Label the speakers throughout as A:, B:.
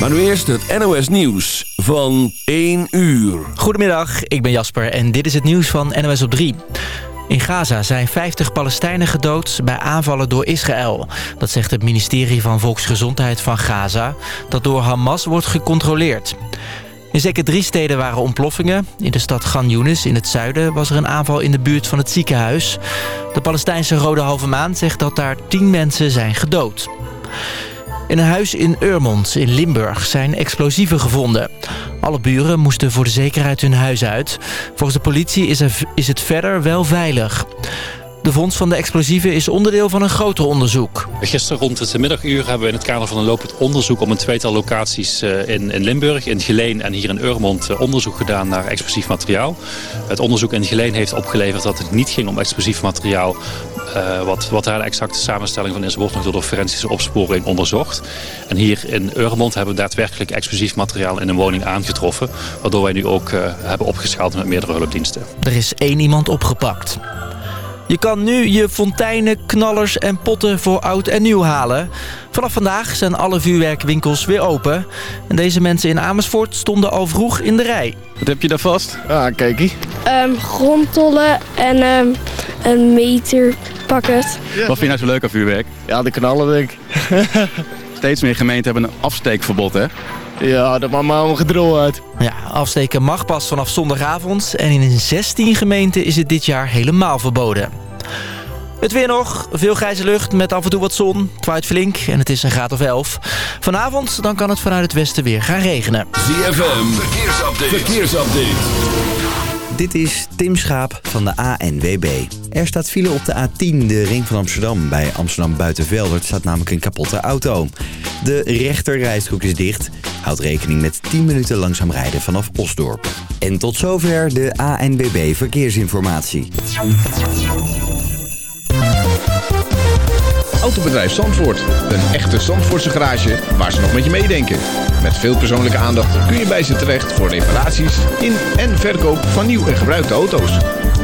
A: Maar nu eerst het NOS Nieuws van 1 uur.
B: Goedemiddag, ik ben Jasper en dit is het nieuws van NOS op 3. In Gaza zijn 50 Palestijnen gedood bij aanvallen door Israël. Dat zegt het ministerie van Volksgezondheid van Gaza... dat door Hamas wordt gecontroleerd. In zeker drie steden waren ontploffingen. In de stad Gan Yunis in het zuiden was er een aanval in de buurt van het ziekenhuis. De Palestijnse Rode Halve Maan zegt dat daar tien mensen zijn gedood. In een huis in Urmond in Limburg zijn explosieven gevonden. Alle buren moesten voor de zekerheid hun huis uit. Volgens de politie is, is het verder wel veilig. De vondst van de explosieven is onderdeel van een groter onderzoek.
C: Gisteren rond het middaguur hebben we in het kader van een lopend onderzoek... om een tweetal locaties eh, in, in Limburg, in Geleen en hier in Urmond... eh, onderzoek gedaan naar explosief materiaal. Het onderzoek in Geleen heeft opgeleverd dat het niet ging om explosief materiaal... Uh, wat, wat daar de exacte samenstelling van is, wordt nog door de forensische opsporing onderzocht. En hier in Urmond hebben we daadwerkelijk explosief materiaal in een woning aangetroffen. Waardoor wij nu ook uh, hebben opgeschaald met meerdere hulpdiensten.
B: Er is één iemand opgepakt. Je kan nu je fonteinen, knallers en potten voor oud en nieuw halen. Vanaf vandaag zijn alle vuurwerkwinkels weer open. En deze mensen in Amersfoort stonden al vroeg in de rij.
D: Wat heb je daar vast?
E: Ah, kijkie.
F: Um, grondtollen en um, een meterpakket.
D: Ja. Wat vind je nou zo leuk aan vuurwerk?
E: Ja, de knallen denk ik.
D: Steeds meer gemeenten hebben een afsteekverbod, hè?
E: Ja, dat maakt maar een gedrol uit.
B: Ja, afsteken mag pas vanaf zondagavond. En in 16 gemeenten is het dit jaar helemaal verboden. Het weer nog. Veel grijze lucht met af en toe wat zon. Het waait flink en het is een graad of 11. Vanavond dan kan het vanuit het westen weer gaan regenen.
A: ZFM, verkeersupdate. verkeersupdate.
G: Dit is Tim Schaap van de ANWB. Er staat file op de A10, de ring van Amsterdam. Bij Amsterdam Buitenveldert staat namelijk een kapotte auto. De rechterrijstrook is dicht. Houd rekening met 10 minuten langzaam rijden vanaf Osdorp. En tot zover de ANWB Verkeersinformatie.
H: Autobedrijf Zandvoort. Een echte Zandvoortse garage waar ze nog met je meedenken. Met veel persoonlijke aandacht kun je bij ze terecht voor reparaties in en verkoop van nieuw en gebruikte auto's.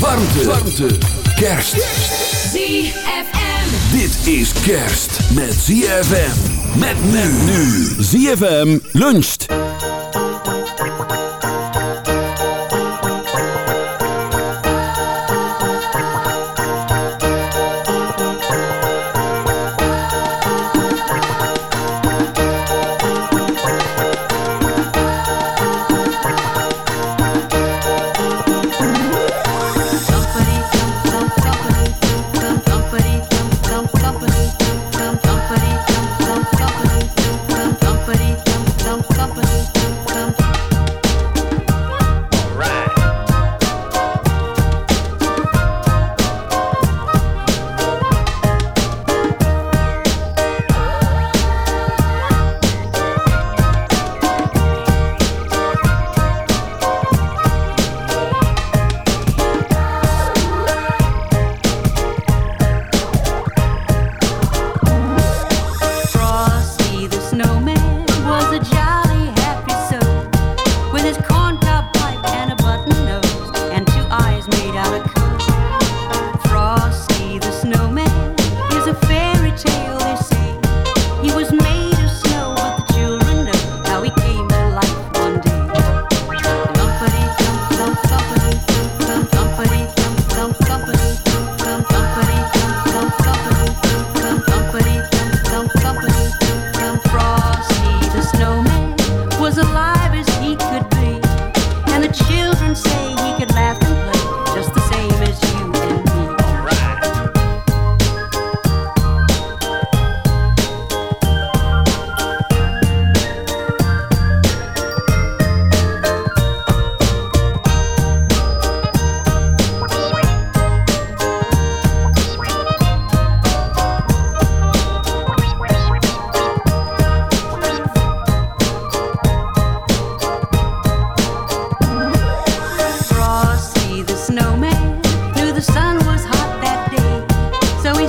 A: Warmte. Warmte. Kerst.
I: ZFM.
A: Dit is kerst met ZFM. Met men nu. ZFM luncht.
I: was hot that day, so he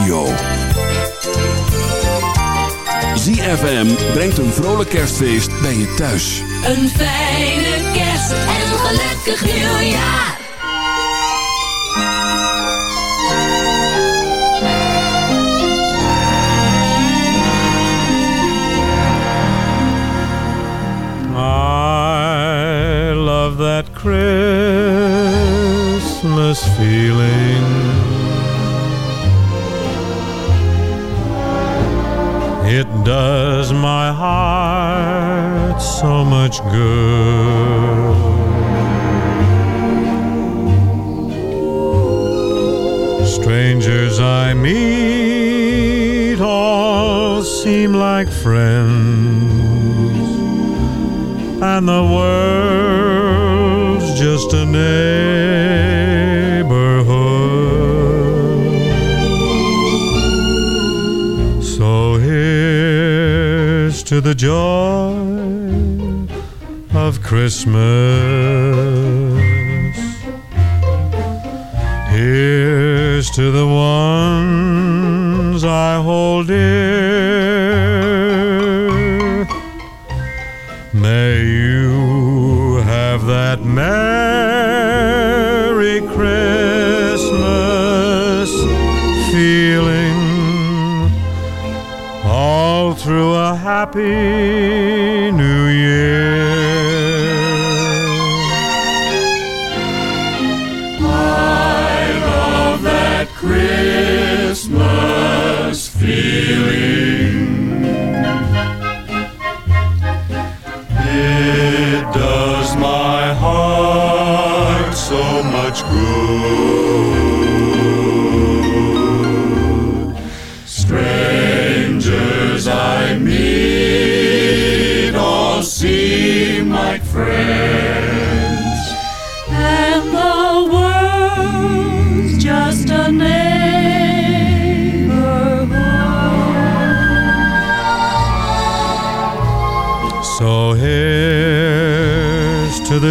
A: radio. FM brengt een vrolijk kerstfeest bij je thuis.
J: Een fijne kerst en een gelukkig
K: nieuw. like friends, and the world's just a neighborhood. So here's to the joy of Christmas. Here's to the ones I hold dear happy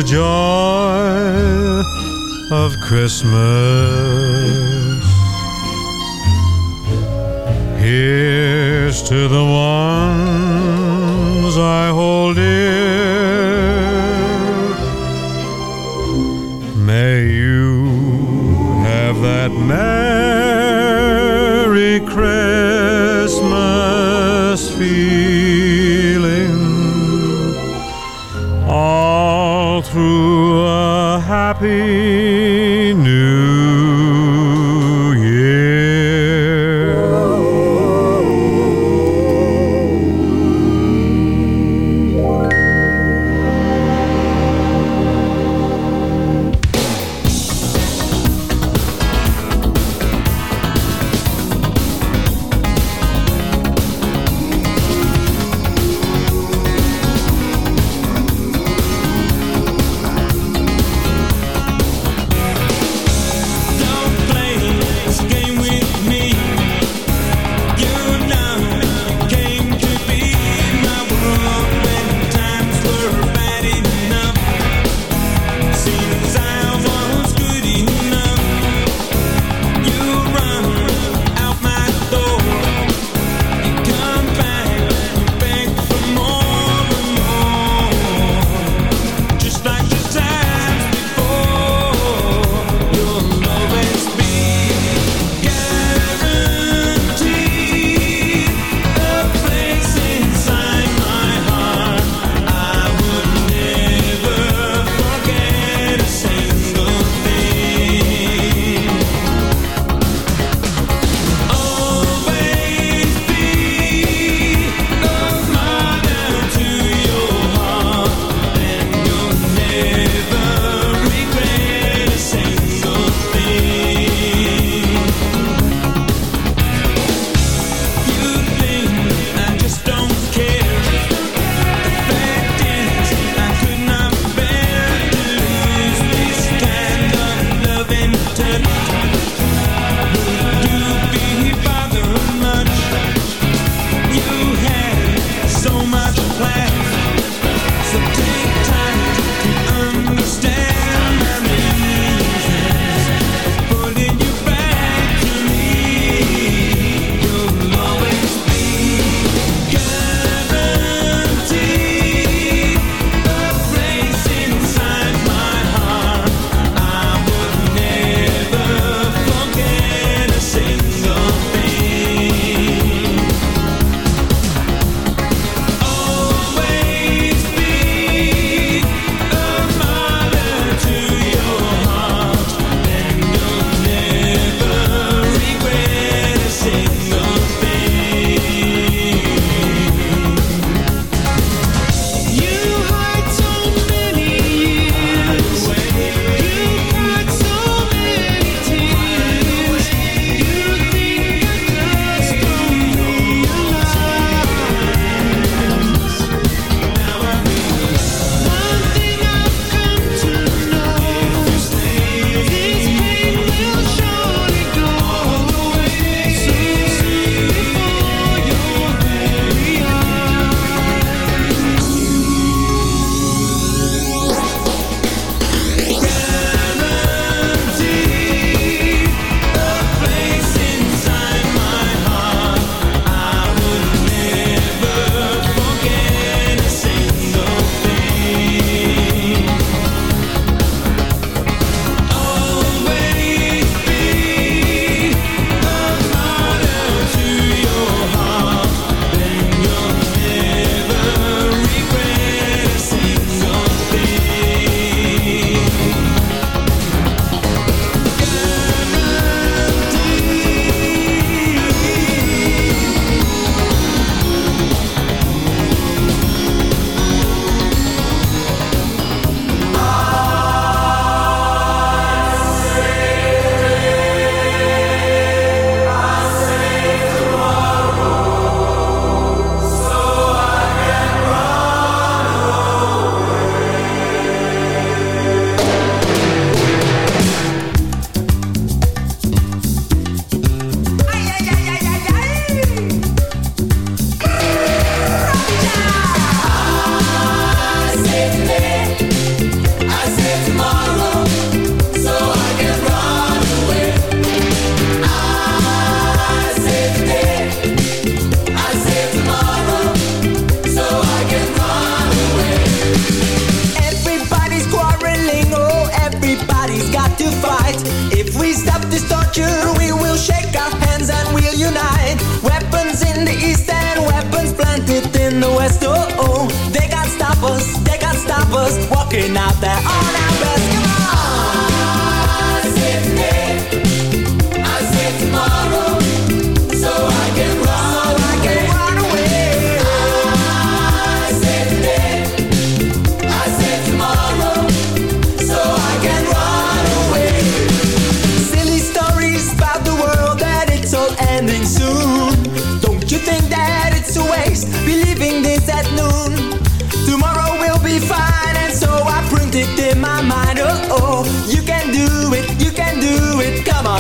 K: joy of Christmas. Here's to the ones I hold dear. May you have that Merry Christmas feeling happy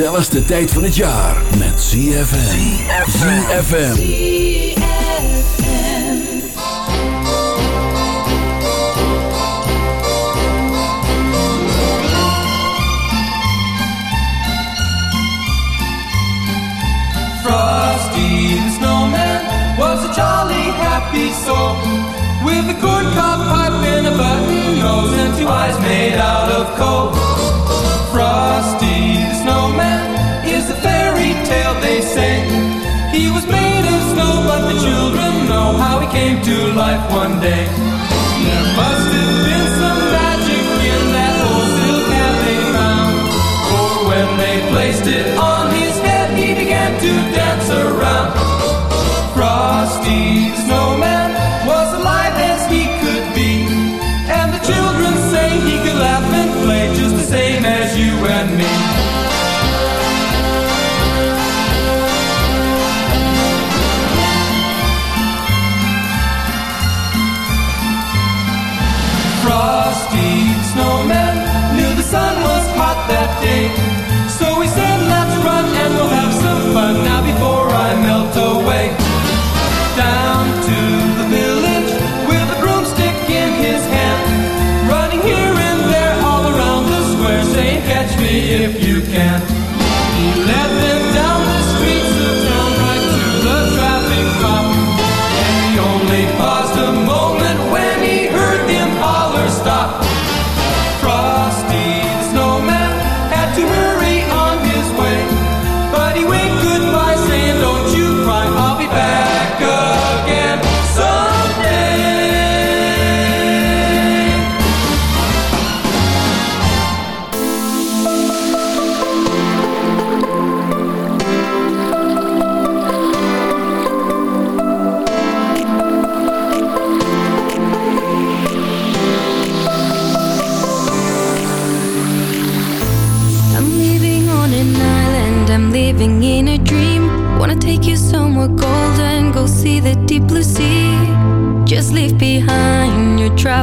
A: Gezelligste tijd van het jaar met ZFM. ZFM.
L: Frosty the snowman was a jolly happy soul with a corn cob pipe and a button nose and two eyes made out of coal. Came to life one day. There must have been some magic in that old silk hat they found. For when they placed it on his head, he began to dance around. Frosty snowman day. So we said, let's run and we'll have some fun now before I melt away. Down to the village with a broomstick in his hand. Running here and there all around the square saying, catch me if you can.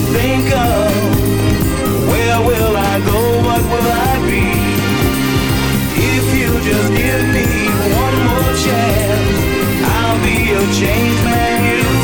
M: think of where will I go, what will I be? If you just give me one more chance, I'll be a changed man you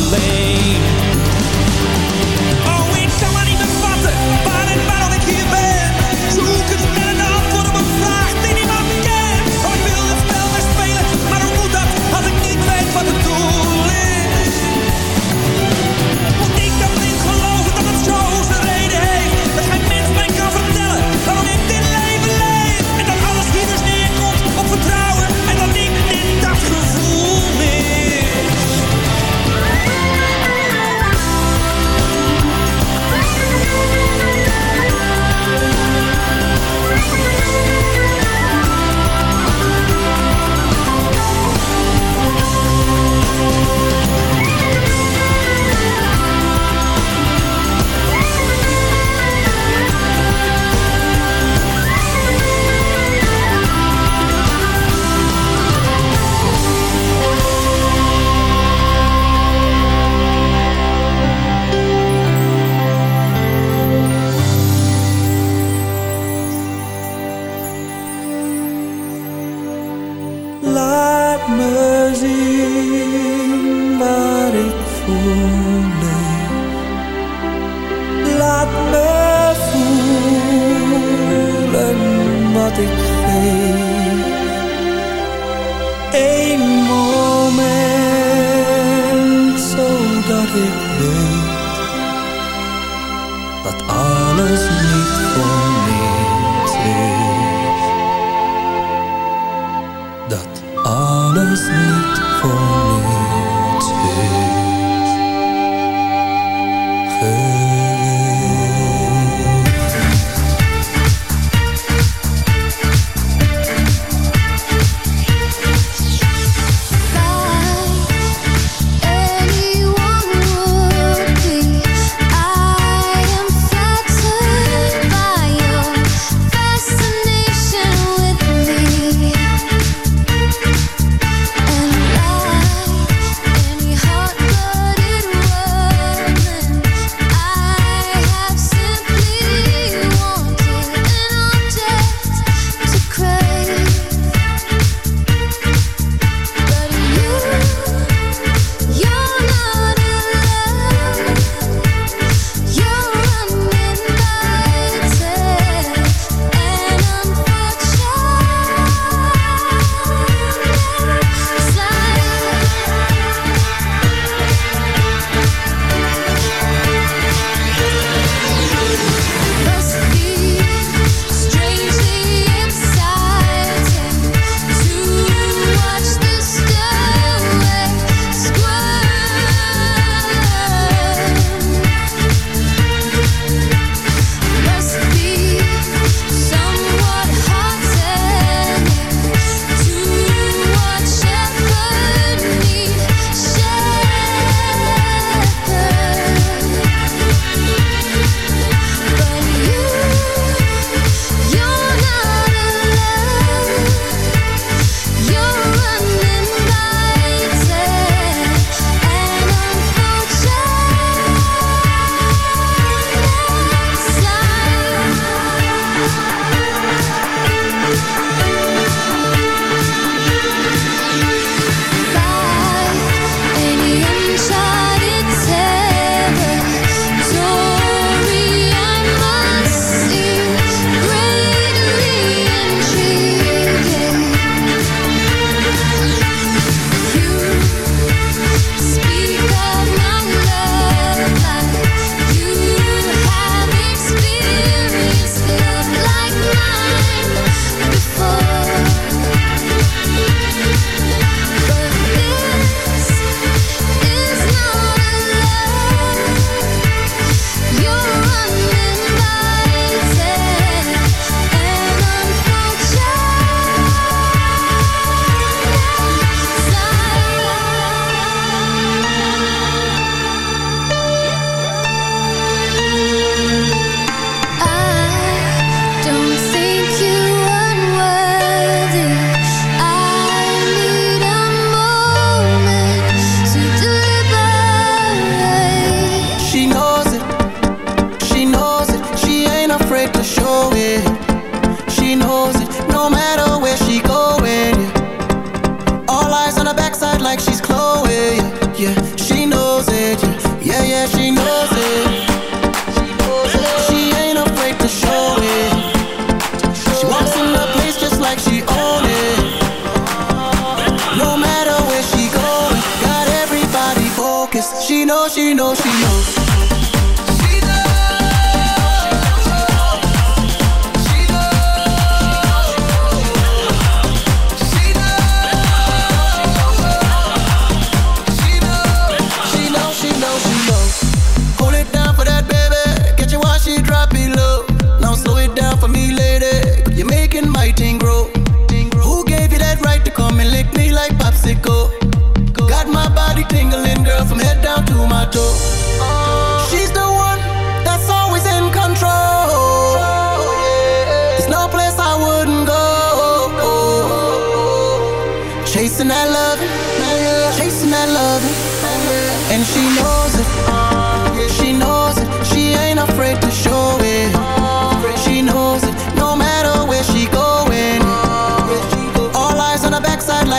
N: alleen.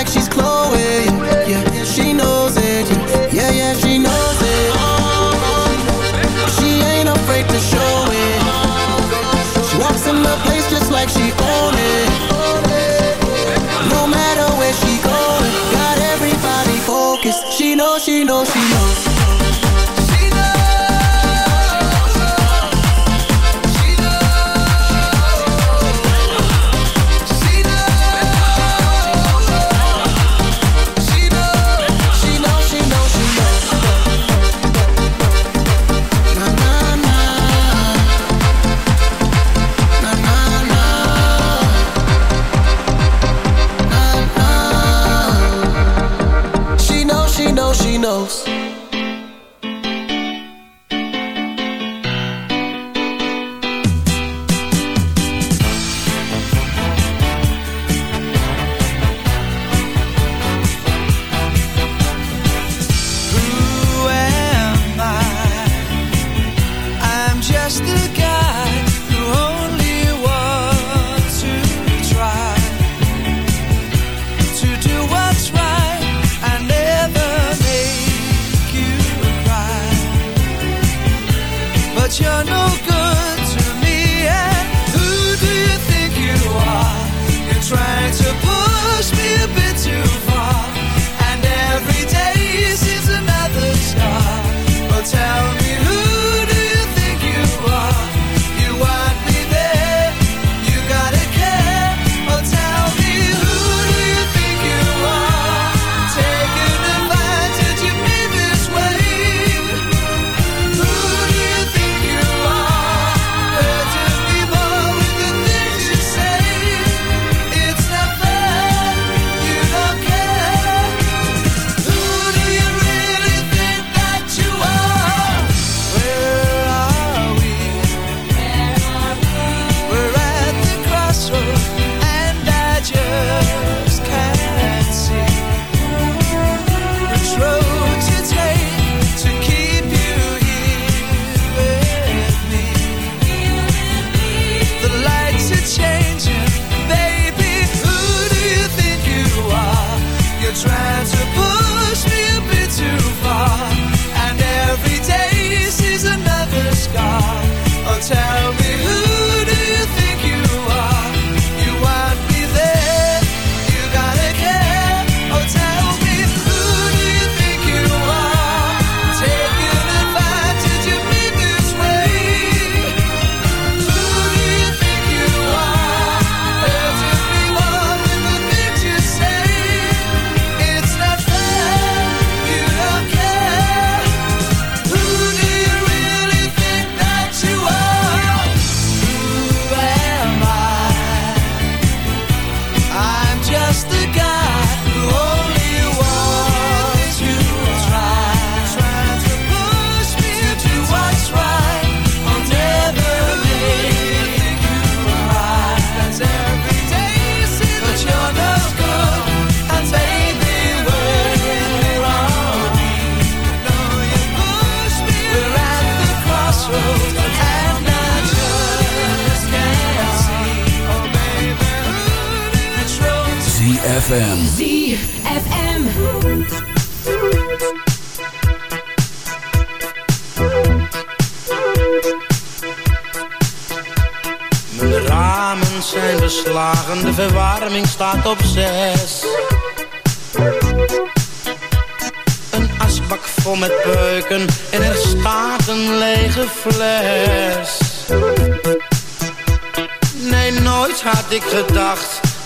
O: like she's Chloe. Yeah, yeah, she knows it. Yeah, yeah, she knows it. She ain't afraid to show it. She walks in the place just like she own it. No matter where she going, got everybody focused. She knows, she knows, she knows.
A: ZFM.
J: ZFM.
P: Mijn ramen zijn beslagen, de verwarming staat op zes. Een asbak vol met beuken en er staat een lege fles. Nee, nooit had ik gedacht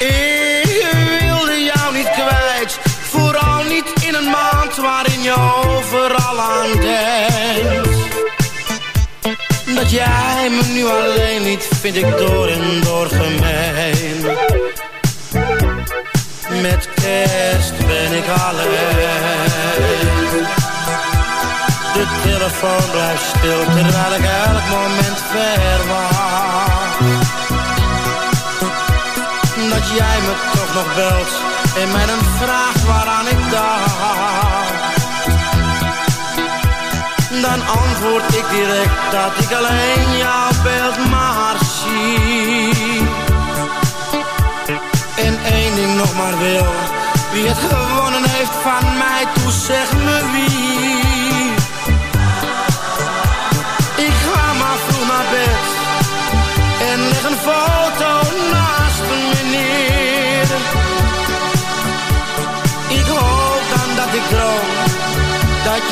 P: Ik wilde jou niet kwijt, vooral niet in een maand waarin je overal aan denkt. Dat jij me nu alleen niet, vind ik door en door gemeen. Met kerst ben ik alleen. De telefoon blijft stil terwijl ik elk moment verwacht. Dat jij me toch nog belt en mij dan vraagt waaraan ik dacht. Dan antwoord ik direct dat ik alleen jouw beeld maar zie. En één ding nog maar wil, wie het gewonnen heeft van mij, toe zeg me wie.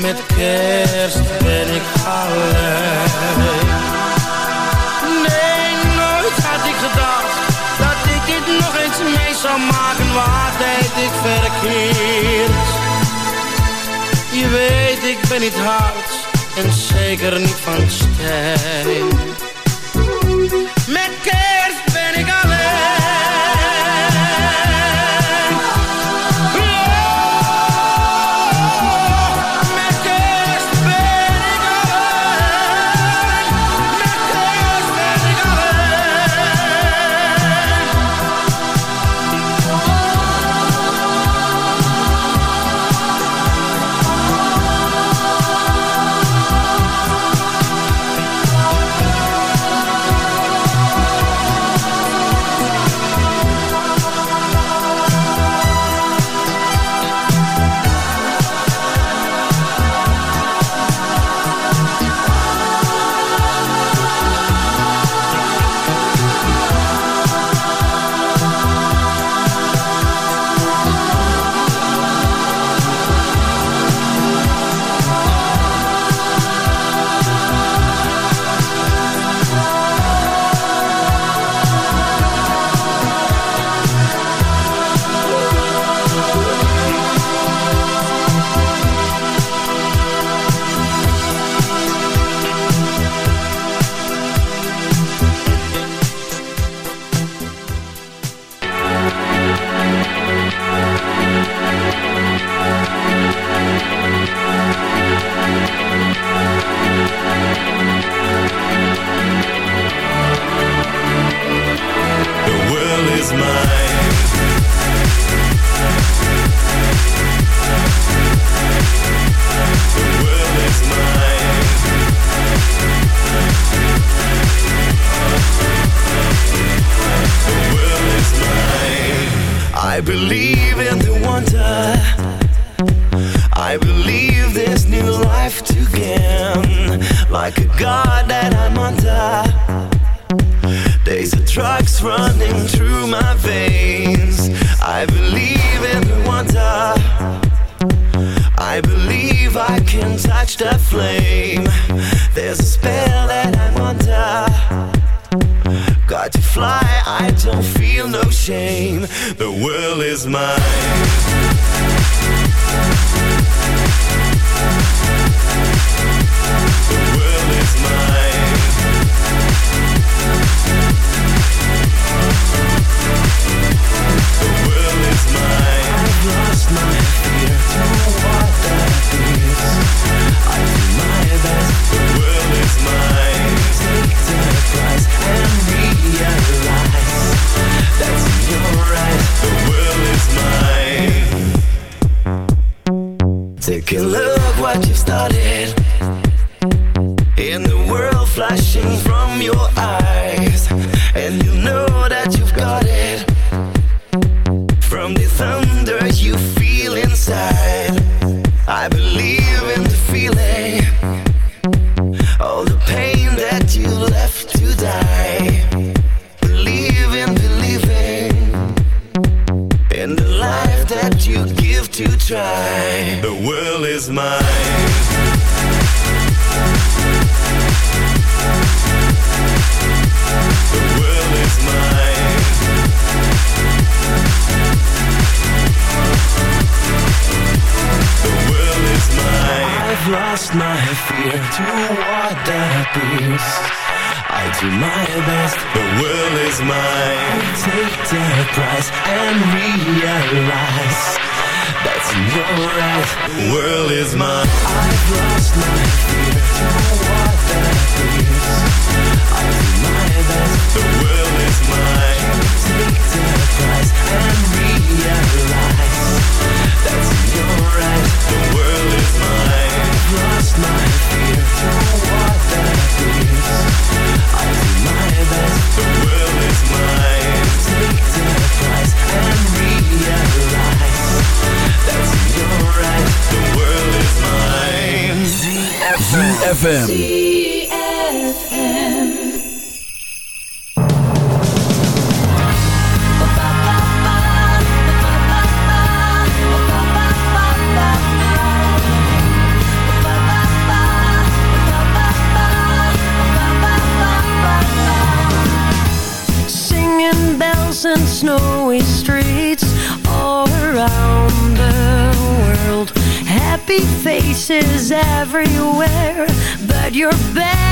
P: Met kerst ben ik alleen. Nee, nooit had ik gedacht dat ik dit nog eens mee zou maken. Wat deed ik verkeerd? Je weet, ik ben niet hard en zeker niet van steen.
Q: Happy faces everywhere, but your bed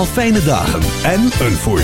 A: allemaal fijne dagen en een voorspoedig